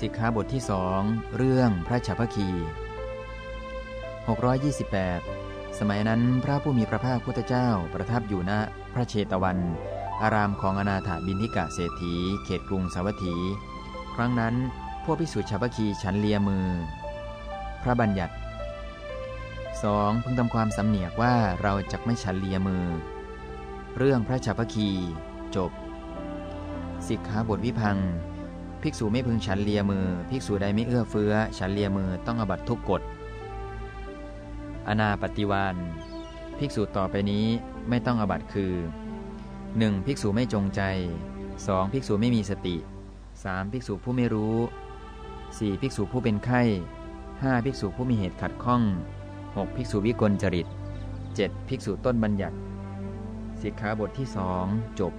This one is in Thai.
สิกขาบทที่สองเรื่องพระฉัพพคี 628 สมัยนั้นพระผู้มีพระภาคพุทธเจ้าประทับอยู่ณพระเชตวัน อารามของอนาถาบินทิกะเศรษฐี เขตกรุงสาวัตถี ครั้งนั้นพวกพิสุฉัพพคีฉันเลียมือ พระบัญญัติ 2. พึงทำความสำเนียกว่าเราจะไม่ฉันเลียมือ เรื่องพระฉัพพคี จบสิกขาบทวิพัง์ ภิกษุไม่พึงฉันเลียมือ ภิกษุใดไม่เอื้อเฟื้อ ฉันเลียมือต้องอบัตทุกกฎ อนาปฏิวานภิกษุต่อไปนี้ไม่ต้องอบัตคือ 1. ภิกษุไม่จงใจ 2. ภิกษุไม่มีสติ 3. ภิกษุผู้ไม่รู้ 4. ภิกษุผู้เป็นไข้ 5. ภิกษุผู้มีเหตุขัดข้อง 6. ภิกษุวิกลจริต 7. ภิกษุต้นบัญญัติสิกขาบทที่สองจบ